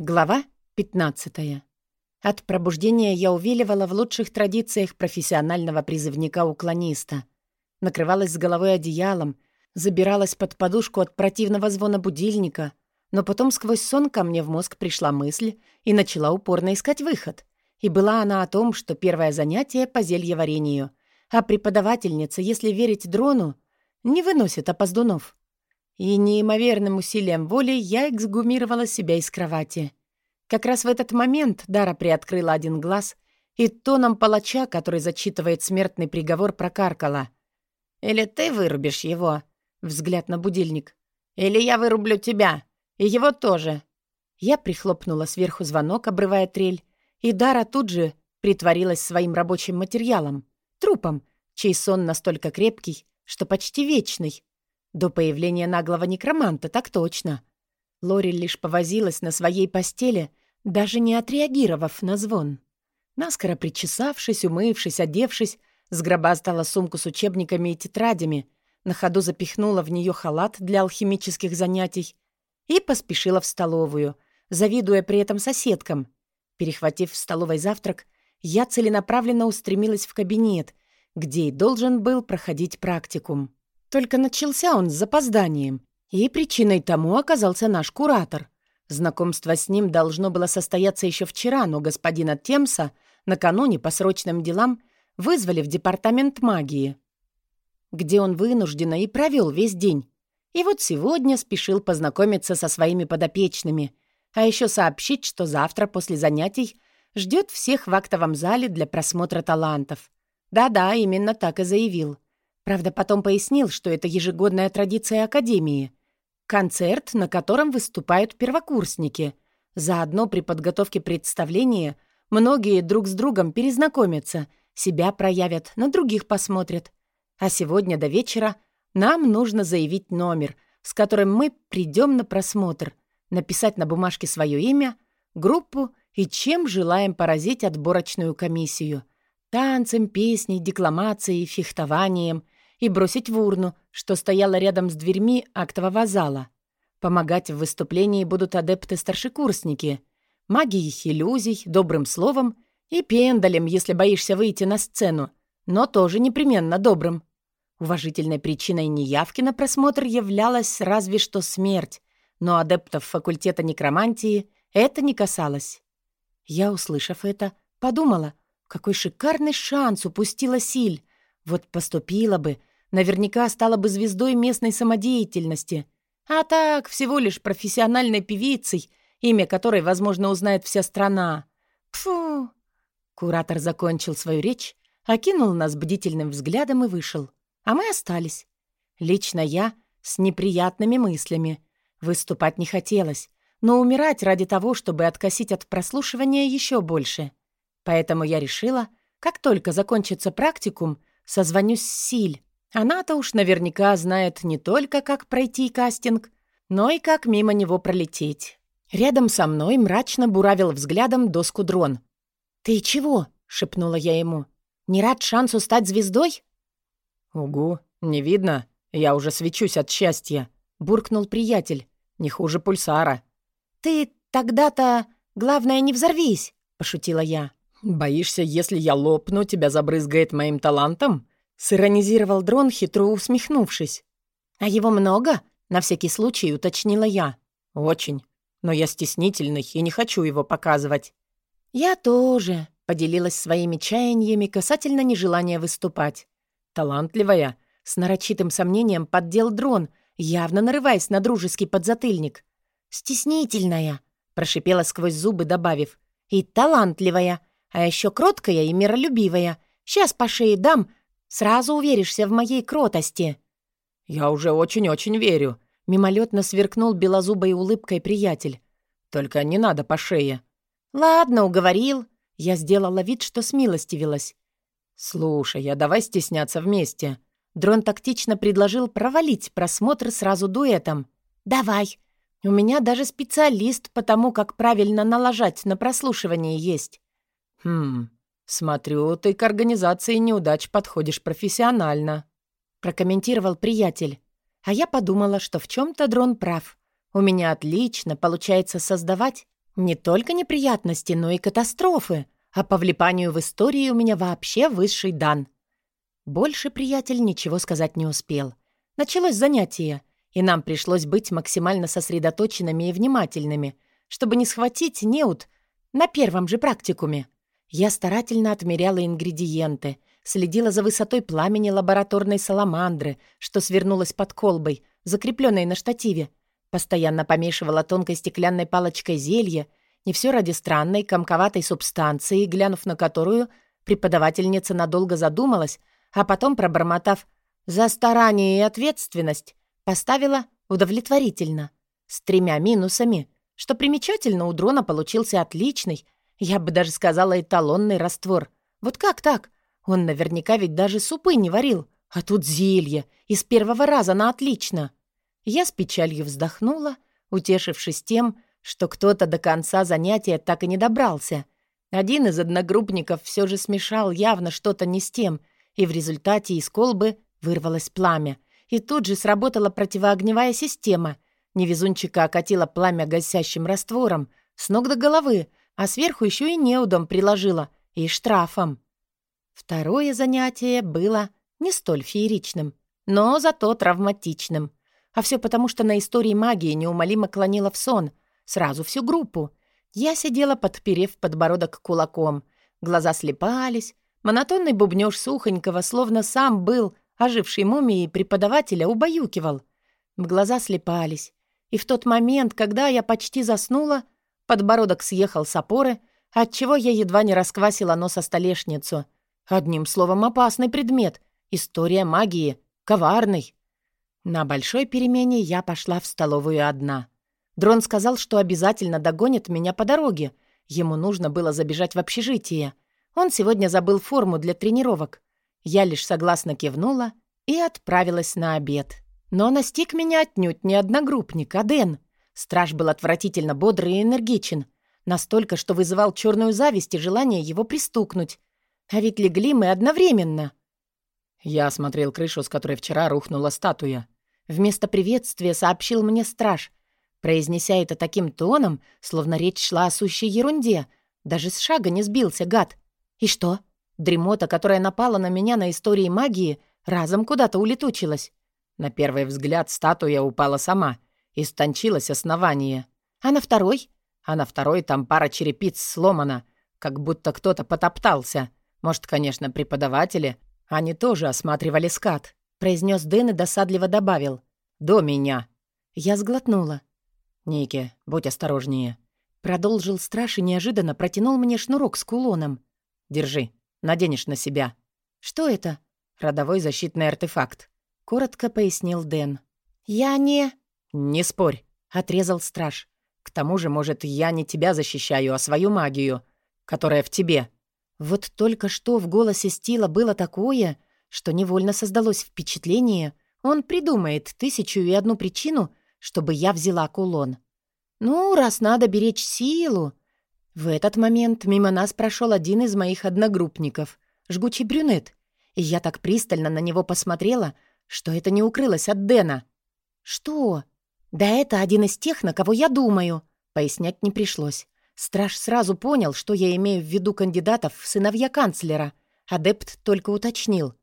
Глава 15. От пробуждения я увиливала в лучших традициях профессионального призывника-уклониста. Накрывалась с головой одеялом, забиралась под подушку от противного звона будильника, но потом сквозь сон ко мне в мозг пришла мысль и начала упорно искать выход. И была она о том, что первое занятие по зельеварению, а преподавательница, если верить дрону, не выносит опоздунов. И неимоверным усилием воли я эксгумировала себя из кровати. Как раз в этот момент Дара приоткрыла один глаз и тоном палача, который зачитывает смертный приговор, прокаркала. «Или ты вырубишь его?» — взгляд на будильник. «Или я вырублю тебя. И его тоже». Я прихлопнула сверху звонок, обрывая трель, и Дара тут же притворилась своим рабочим материалом, трупом, чей сон настолько крепкий, что почти вечный. До появления наглого некроманта, так точно. Лори лишь повозилась на своей постели, даже не отреагировав на звон. Наскоро причесавшись, умывшись, одевшись, сгробастала сумку с учебниками и тетрадями, на ходу запихнула в нее халат для алхимических занятий и поспешила в столовую, завидуя при этом соседкам. Перехватив в столовой завтрак, я целенаправленно устремилась в кабинет, где и должен был проходить практикум. Только начался он с запозданием, и причиной тому оказался наш куратор. Знакомство с ним должно было состояться еще вчера, но господина Темса накануне по срочным делам вызвали в департамент магии, где он вынужденно и провел весь день. И вот сегодня спешил познакомиться со своими подопечными, а еще сообщить, что завтра после занятий ждет всех в актовом зале для просмотра талантов. Да-да, именно так и заявил. Правда, потом пояснил, что это ежегодная традиция Академии. Концерт, на котором выступают первокурсники. Заодно при подготовке представления многие друг с другом перезнакомятся, себя проявят, на других посмотрят. А сегодня до вечера нам нужно заявить номер, с которым мы придем на просмотр, написать на бумажке свое имя, группу и чем желаем поразить отборочную комиссию. Танцем, песней, декламацией, фехтованием — и бросить в урну, что стояла рядом с дверьми актового зала. Помогать в выступлении будут адепты-старшекурсники, магией иллюзий, добрым словом и пендалем, если боишься выйти на сцену, но тоже непременно добрым. Уважительной причиной неявки на просмотр являлась разве что смерть, но адептов факультета некромантии это не касалось. Я, услышав это, подумала, какой шикарный шанс упустила Силь. Вот поступила бы, Наверняка стала бы звездой местной самодеятельности. А так, всего лишь профессиональной певицей, имя которой, возможно, узнает вся страна. Фу! Куратор закончил свою речь, окинул нас бдительным взглядом и вышел. А мы остались. Лично я с неприятными мыслями. Выступать не хотелось, но умирать ради того, чтобы откосить от прослушивания еще больше. Поэтому я решила, как только закончится практикум, созвонюсь с Силь. Она-то уж наверняка знает не только, как пройти кастинг, но и как мимо него пролететь. Рядом со мной мрачно буравил взглядом доску дрон. «Ты чего?» — шепнула я ему. «Не рад шансу стать звездой?» «Угу, не видно. Я уже свечусь от счастья», — буркнул приятель. «Не хуже пульсара». «Ты тогда-то... Главное, не взорвись», — пошутила я. «Боишься, если я лопну, тебя забрызгает моим талантом?» Сиронизировал дрон, хитро усмехнувшись. «А его много?» — на всякий случай уточнила я. «Очень. Но я стеснительный и не хочу его показывать». «Я тоже», — поделилась своими чаяниями касательно нежелания выступать. «Талантливая», — с нарочитым сомнением поддел дрон, явно нарываясь на дружеский подзатыльник. «Стеснительная», — прошипела сквозь зубы, добавив. «И талантливая, а еще кроткая и миролюбивая. Сейчас по шее дам, Сразу уверишься в моей кротости». «Я уже очень-очень верю», — мимолетно сверкнул белозубой улыбкой приятель. «Только не надо по шее». «Ладно, уговорил». Я сделала вид, что смилостивилась. «Слушай, а давай стесняться вместе». Дрон тактично предложил провалить просмотр сразу дуэтом. «Давай. У меня даже специалист по тому, как правильно налажать на прослушивание есть». «Хм, «Смотрю, ты к организации неудач подходишь профессионально», — прокомментировал приятель. А я подумала, что в чем то дрон прав. У меня отлично получается создавать Не только неприятности, но и катастрофы. А по влипанию в истории у меня вообще высший дан. Больше приятель ничего сказать не успел. Началось занятие, и нам пришлось быть максимально сосредоточенными и внимательными, чтобы не схватить неуд на первом же практикуме. Я старательно отмеряла ингредиенты, следила за высотой пламени лабораторной саламандры, что свернулась под колбой, закрепленной на штативе, постоянно помешивала тонкой стеклянной палочкой зелье, не все ради странной, комковатой субстанции, глянув на которую, преподавательница надолго задумалась, а потом, пробормотав за старание и ответственность поставила удовлетворительно, с тремя минусами, что примечательно, у дрона получился отличный, я бы даже сказала, эталонный раствор. Вот как так? Он наверняка ведь даже супы не варил, а тут зелье, из первого раза на отлично. Я с печалью вздохнула, утешившись тем, что кто-то до конца занятия так и не добрался. Один из одногруппников все же смешал явно что-то не с тем, и в результате из колбы Вырвалось пламя, и тут же сработала противоогневая система. Невезунчика окатила пламя гасящим раствором с ног до головы, а сверху еще и неудом приложила, и штрафом. Второе занятие было не столь фееричным, но зато травматичным. А все потому, что на истории магии неумолимо клонила в сон, сразу всю группу. Я сидела, подперев подбородок кулаком. Глаза слепались, монотонный бубнёж сухонького, словно сам был ожившей мумии преподавателя убаюкивал. В глаза слепались. И в тот момент, когда я почти заснула, подбородок съехал с опоры, отчего я едва не расквасила нос о столешницу. Одним словом, опасный предмет. История магии. Коварный. На большой перемене я пошла в столовую одна. Дрон сказал, что обязательно догонит меня по дороге. Ему нужно было забежать в общежитие. Он сегодня забыл форму для тренировок. Я лишь согласно кивнула и отправилась на обед. Но настиг меня отнюдь не одногруппник, а Дэн. Страж был отвратительно бодрый и энергичен. Настолько, что вызывал черную зависть и желание его пристукнуть. А ведь легли мы одновременно. Я осмотрел крышу, с которой вчера рухнула статуя. Вместо приветствия сообщил мне страж, произнеся это таким тоном, словно речь шла о сущей ерунде. Даже с шага не сбился, гад. «И что?» Дремота, которая напала на меня на истории магии, разом куда-то улетучилась. На первый взгляд статуя упала сама. Истончилось основание. А на второй? А на второй там пара черепиц сломана. Как будто кто-то потоптался. Может, конечно, преподаватели. Они тоже осматривали скат. Произнес Дэн и досадливо добавил. «До меня». Я сглотнула. «Ники, будь осторожнее». Продолжил страж и неожиданно протянул мне шнурок с кулоном. «Держи». Наденешь на себя». «Что это?» «Родовой защитный артефакт», — коротко пояснил Дэн. «Я не...» «Не спорь», — отрезал страж. «К тому же, может, я не тебя защищаю, а свою магию, которая в тебе». Вот только что в голосе Стила было такое, что невольно создалось впечатление, он придумает тысячу и одну причину, чтобы я взяла кулон. Ну, раз надо беречь силу, в этот момент мимо нас прошел один из моих одногруппников, жгучий брюнет, и я так пристально на него посмотрела, что это не укрылось от Дэна. «Что?» «Да это один из тех, на кого я думаю», — пояснять не пришлось. Страж сразу понял, что я имею в виду кандидатов в сыновья канцлера. Адепт только уточнил.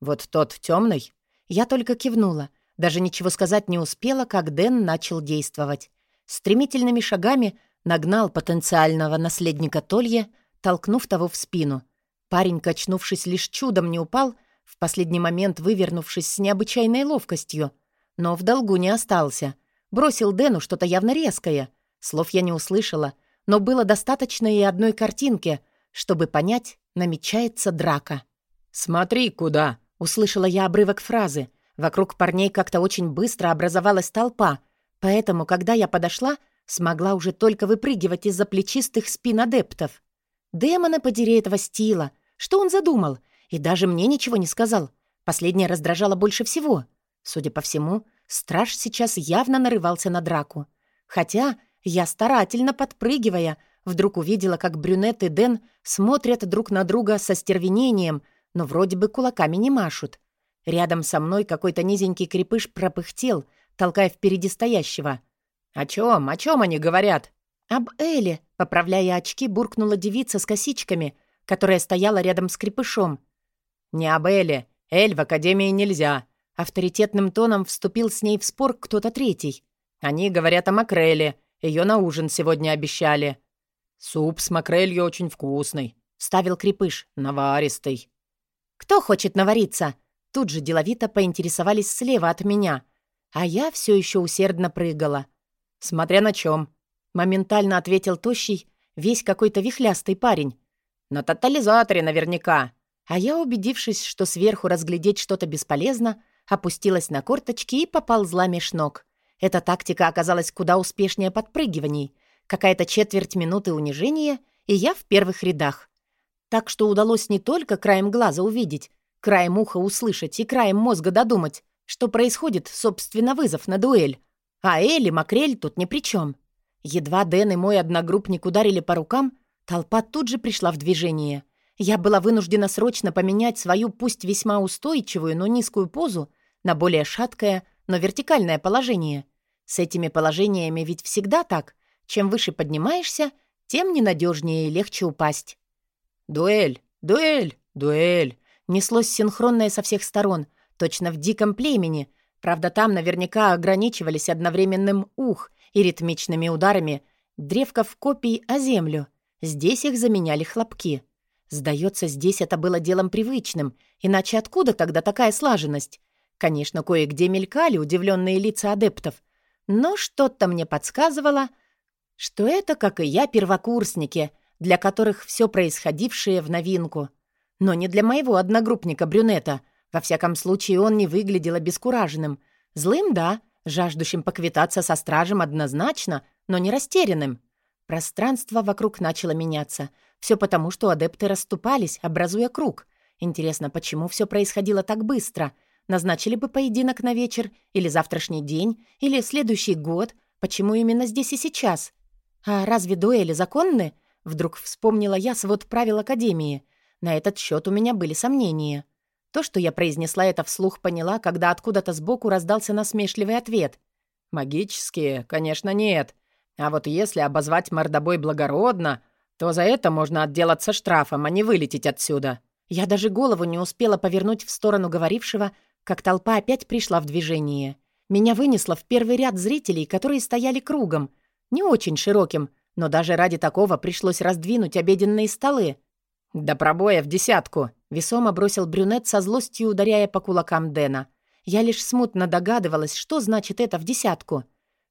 «Вот тот темный. Я только кивнула. Даже ничего сказать не успела, как Дэн начал действовать. Стремительными шагами Нагнал потенциального наследника Толье, толкнув того в спину. Парень, качнувшись, лишь чудом не упал, в последний момент вывернувшись с необычайной ловкостью. Но в долгу не остался. Бросил Дэну что-то явно резкое. Слов я не услышала, но было достаточно и одной картинки, чтобы понять, намечается драка. «Смотри, куда!» — услышала я обрывок фразы. Вокруг парней как-то очень быстро образовалась толпа, поэтому, когда я подошла, Смогла уже только выпрыгивать из-за плечистых спин адептов. Демона подери этого стила. Что он задумал? И даже мне ничего не сказал. Последнее раздражало больше всего. Судя по всему, страж сейчас явно нарывался на драку. Хотя я, старательно подпрыгивая, вдруг увидела, как брюнет и Дэн смотрят друг на друга со стервенением, но вроде бы кулаками не машут. Рядом со мной какой-то низенький крепыш пропыхтел, толкая впереди стоящего — «О чем? О чем они говорят?» «Об Эле», — поправляя очки, буркнула девица с косичками, которая стояла рядом с крепышом. «Не об Эле. Эль в академии нельзя». Авторитетным тоном вступил с ней в спор кто-то третий. «Они говорят о макреле. Ее на ужин сегодня обещали». «Суп с макрелью очень вкусный», — ставил крепыш, наваристый. «Кто хочет навариться?» Тут же деловито поинтересовались слева от меня, а я все еще усердно прыгала. «Смотря на чем», — моментально ответил тощий, весь какой-то вихлястый парень. «На тотализаторе наверняка». А я, убедившись, что сверху разглядеть что-то бесполезно, опустилась на корточки и поползла меж ног. Эта тактика оказалась куда успешнее подпрыгиваний. Какая-то четверть минуты унижения, и я в первых рядах. Так что удалось не только краем глаза увидеть, краем уха услышать и краем мозга додумать, что происходит, собственно, вызов на дуэль. А Элли Макрель тут ни при чем. Едва Дэн и мой одногруппник ударили по рукам, толпа тут же пришла в движение. Я была вынуждена срочно поменять свою, пусть весьма устойчивую, но низкую позу на более шаткое, но вертикальное положение. С этими положениями ведь всегда так. Чем выше поднимаешься, тем ненадежнее и легче упасть. «Дуэль! Дуэль! Дуэль!» Неслось синхронное со всех сторон, точно в диком племени. Правда, там наверняка ограничивались одновременным ух и ритмичными ударами древков копий о землю. Здесь их заменяли хлопки. Сдается, здесь это было делом привычным, иначе откуда тогда такая слаженность? Конечно, кое-где мелькали удивленные лица адептов, но что-то мне подсказывало, что это, как и я, первокурсники, для которых все происходившее в новинку — но не для моего одногруппника-брюнета. Во всяком случае, он не выглядел обескураженным. Злым, да, жаждущим поквитаться со стражем однозначно, но не растерянным. Пространство вокруг начало меняться. Все потому, что адепты расступались, образуя круг. Интересно, почему все происходило так быстро? Назначили бы поединок на вечер, или завтрашний день, или следующий год. Почему именно здесь и сейчас? А разве дуэли законны? Вдруг вспомнила я свод правил Академии. На этот счет у меня были сомнения. То, что я произнесла это вслух, поняла, когда откуда-то сбоку раздался насмешливый ответ. «Магические, конечно, нет. А вот если обозвать мордобой благородно, то за это можно отделаться штрафом, а не вылететь отсюда». Я даже голову не успела повернуть в сторону говорившего, как толпа опять пришла в движение. Меня вынесло в первый ряд зрителей, которые стояли кругом. Не очень широким, но даже ради такого пришлось раздвинуть обеденные столы. «До пробоя в десятку!» — весомо бросил брюнет со злостью, ударяя по кулакам Дэна. Я лишь смутно догадывалась, что значит это в десятку.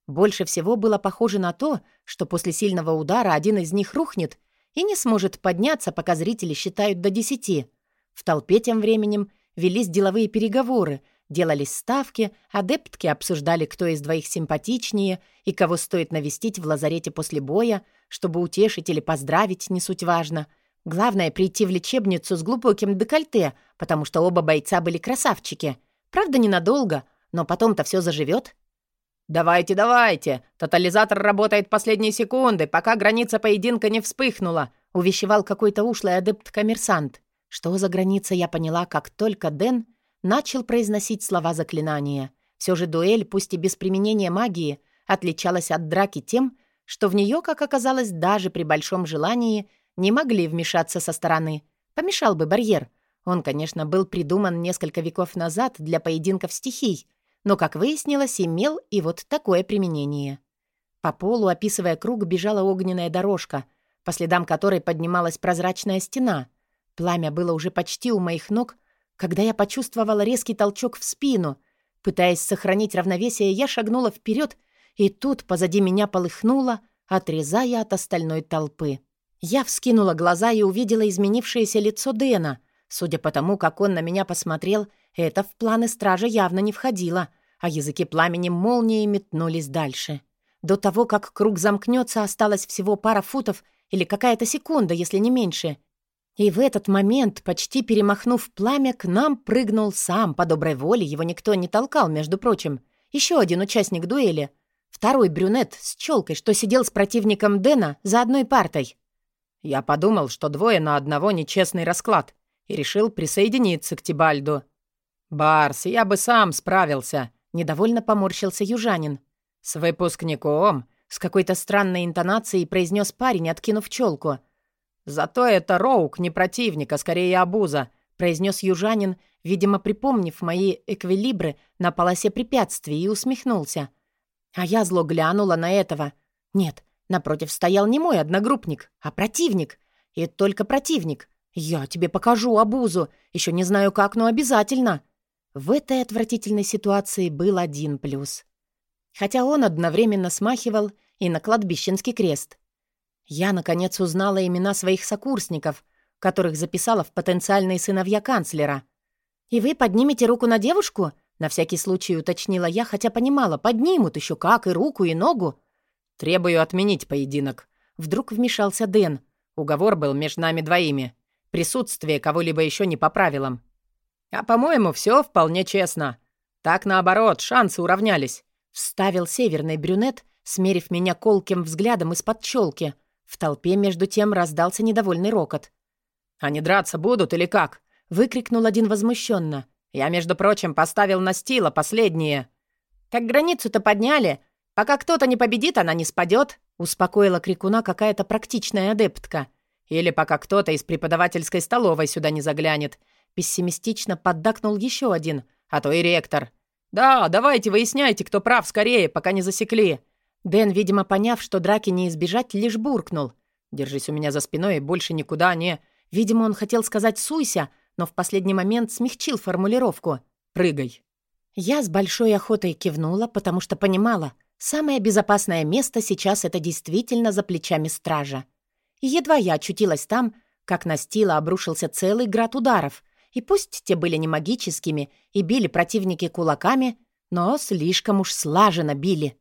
Больше всего было похоже на то, что после сильного удара один из них рухнет и не сможет подняться, пока зрители считают до десяти. В толпе тем временем велись деловые переговоры, делались ставки, адептки обсуждали, кто из двоих симпатичнее и кого стоит навестить в лазарете после боя, чтобы утешить или поздравить, не суть важно — Главное — прийти в лечебницу с глубоким декольте, потому что оба бойца были красавчики. Правда, ненадолго, но потом-то все заживет. «Давайте, давайте! Тотализатор работает последние секунды, пока граница поединка не вспыхнула», — увещевал какой-то ушлый адепт-коммерсант. Что за граница, я поняла, как только Дэн начал произносить слова заклинания. Все же дуэль, пусть и без применения магии, отличалась от драки тем, что в нее, как оказалось, даже при большом желании — не могли вмешаться со стороны. Помешал бы барьер. Он, конечно, был придуман несколько веков назад для поединков стихий, но, как выяснилось, имел и вот такое применение. По полу, описывая круг, бежала огненная дорожка, по следам которой поднималась прозрачная стена. Пламя было уже почти у моих ног, когда я почувствовала резкий толчок в спину. Пытаясь сохранить равновесие, я шагнула вперед, и тут позади меня полыхнуло, отрезая от остальной толпы. Я вскинула глаза и увидела изменившееся лицо Дэна. Судя по тому, как он на меня посмотрел, это в планы стража явно не входило, а языки пламени молнией метнулись дальше. До того, как круг замкнется, осталось всего пара футов или какая-то секунда, если не меньше. И в этот момент, почти перемахнув пламя, к нам прыгнул сам, по доброй воле, его никто не толкал, между прочим. Еще один участник дуэли. Второй брюнет с челкой, что сидел с противником Дэна за одной партой. Я подумал, что двое на одного нечестный расклад, и решил присоединиться к Тибальду. «Барс, я бы сам справился», — недовольно поморщился южанин. «С выпускником, С какой-то странной интонацией произнес парень, откинув челку. «Зато это Роук, не противник, а скорее обуза», произнес южанин, видимо, припомнив мои эквилибры на полосе препятствий и усмехнулся. А я зло глянула на этого. Нет, напротив стоял не мой одногруппник, а противник. И только противник. Я тебе покажу обузу. Еще не знаю как, но обязательно. В этой отвратительной ситуации был один плюс. Хотя он одновременно смахивал и на кладбищенский крест. Я, наконец, узнала имена своих сокурсников, которых записала в потенциальные сыновья канцлера. «И вы поднимете руку на девушку?» На всякий случай уточнила я, хотя понимала, поднимут еще как, и руку, и ногу. «Требую отменить поединок». Вдруг вмешался Дэн. Уговор был между нами двоими. Присутствие кого-либо еще не по правилам. А, по-моему, все вполне честно. Так, наоборот, шансы уравнялись. Вставил северный брюнет, смерив меня колким взглядом из-под челки. В толпе между тем раздался недовольный рокот. «Они драться будут или как?» — выкрикнул один возмущенно. «Я, между прочим, поставил на стила последние». «Как границу-то подняли? Пока кто-то не победит, она не спадет», — успокоила крикуна какая-то практичная адептка. «Или пока кто-то из преподавательской столовой сюда не заглянет», — пессимистично поддакнул еще один, а то и ректор. «Да, давайте выясняйте, кто прав скорее, пока не засекли». Дэн, видимо, поняв, что драки не избежать, лишь буркнул. «Держись у меня за спиной и больше никуда не...» Видимо, он хотел сказать «суйся», но в последний момент смягчил формулировку. «Прыгай». Я с большой охотой кивнула, потому что понимала, самое безопасное место сейчас это действительно за плечами стража. И едва я очутилась там, как на стила обрушился целый град ударов, и пусть те были не магическими и били противники кулаками, но слишком уж слаженно били.